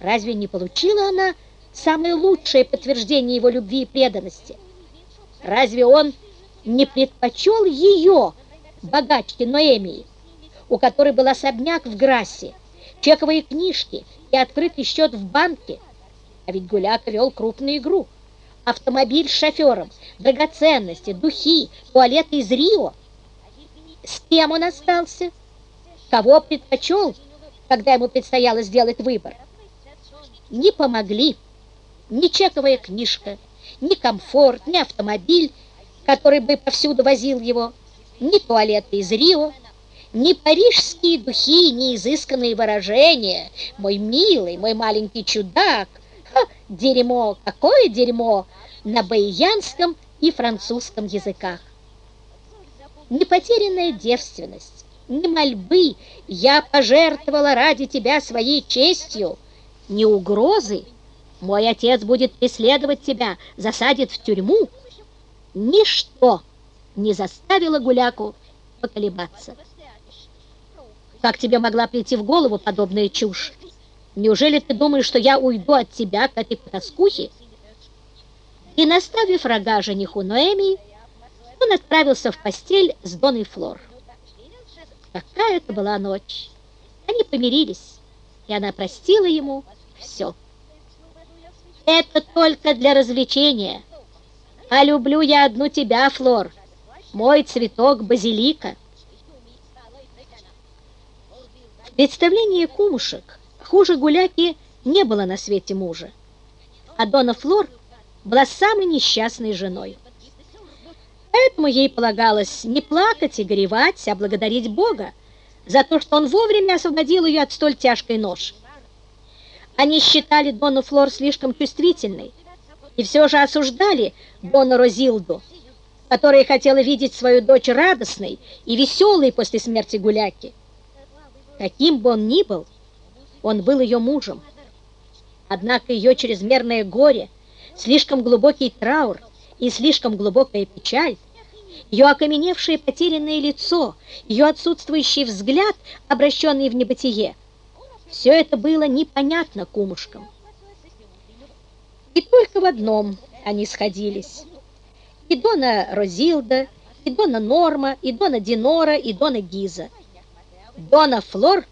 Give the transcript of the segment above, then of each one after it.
Разве не получила она самое лучшее подтверждение его любви и преданности? Разве он не предпочел ее, богачке Ноэмии, у которой был особняк в Грассе, чековые книжки и открытый счет в банке? А ведь Гуляка вел крупную игру. Автомобиль с шофером, драгоценности, духи, туалеты из Рио. С кем он остался? Кого предпочел, когда ему предстояло сделать выбор? Не помогли ни чековая книжка, ни комфорт, ни автомобиль, который бы повсюду возил его, ни туалеты из Рио, ни парижские духи, ни изысканные выражения. Мой милый, мой маленький чудак. Ха, дерьмо, какое дерьмо на баиянском и французском языках. Не потерянная девственность, ни мольбы я пожертвовала ради тебя своей честью, ни угрозы. Мой отец будет преследовать тебя, засадит в тюрьму. Ничто не заставило Гуляку поколебаться. Как тебе могла прийти в голову подобная чушь? Неужели ты думаешь, что я уйду от тебя к этой потаскухе? И, наставив рога жениху Ноэмии, он отправился в постель с Доной Флор. Какая это была ночь! Они помирились, и она простила ему все. Это только для развлечения. А люблю я одну тебя, Флор, мой цветок базилика. В представлении кумушек хуже гуляки не было на свете мужа. А Дона Флор была самой несчастной женой. Поэтому ей полагалось не плакать и горевать, а благодарить Бога за то, что он вовремя освободил ее от столь тяжкой ноши. Они считали Дону Флор слишком чувствительной и все же осуждали Дону Розилду, которая хотела видеть свою дочь радостной и веселой после смерти Гуляки. Каким бы он ни был, он был ее мужем. Однако ее чрезмерное горе, слишком глубокий траур и слишком глубокая печаль, ее окаменевшее потерянное лицо, ее отсутствующий взгляд, обращенный в небытие – все это было непонятно кумушкам. И только в одном они сходились. И Дона Розилда, и Дона Норма, и Дона Динора, и Дона Гиза. Дона Флор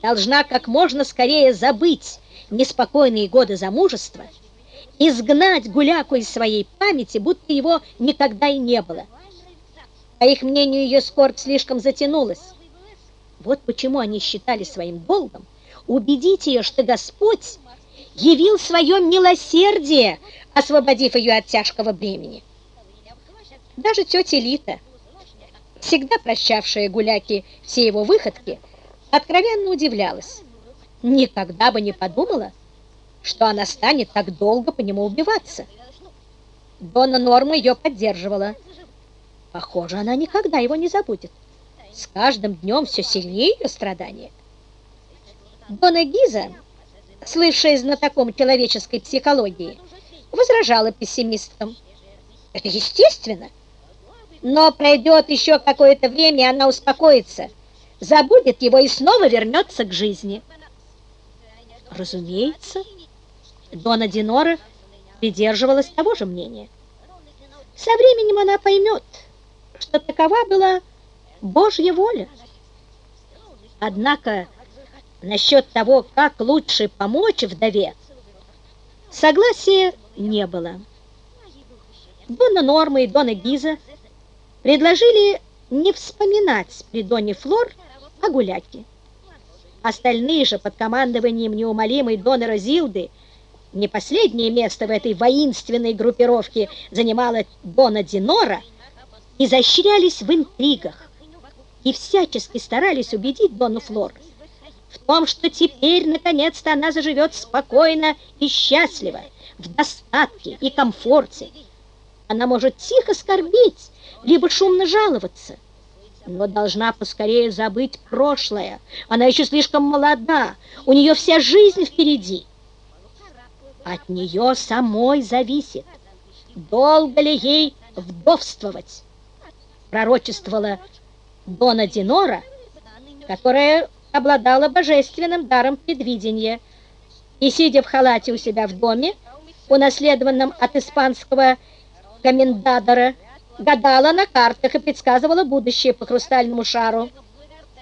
должна как можно скорее забыть неспокойные годы замужества, изгнать гуляку из своей памяти, будто его никогда и не было. По их мнению, ее скорбь слишком затянулась. Вот почему они считали своим долгом убедить ее, что Господь явил свое милосердие, освободив ее от тяжкого бремени. Даже тетя Лита, всегда прощавшая гуляки все его выходки, откровенно удивлялась. Никогда бы не подумала, что она станет так долго по нему убиваться. Дона Норма ее поддерживала. Похоже, она никогда его не забудет. С каждым днем все сильнее ее страдания. Дона Гиза, слывшая знатоком человеческой психологии, возражала пессимистам. Это естественно. Но пройдет еще какое-то время, она успокоится, забудет его и снова вернется к жизни. Разумеется, Дона Динора придерживалась того же мнения. Со временем она поймет, что такова была Божья воля. Однако насчет того, как лучше помочь вдове, согласия не было. Дона Норма и Дона Гиза предложили не вспоминать при Доне Флор о гуляке. Остальные же под командованием неумолимой Доны Розилды не последнее место в этой воинственной группировке занимала Дона Динора, изощрялись в интригах и всячески старались убедить Дону Флор – в том, что теперь, наконец-то, она заживет спокойно и счастливо, в достатке и комфорте. Она может тихо скорбить, либо шумно жаловаться, но должна поскорее забыть прошлое. Она еще слишком молода, у нее вся жизнь впереди. От нее самой зависит, долго ли ей вдовствовать, пророчествовала Дона Динора, которая обладала божественным даром предвидения, и, сидя в халате у себя в доме, унаследованном от испанского комендадора, гадала на картах и предсказывала будущее по хрустальному шару –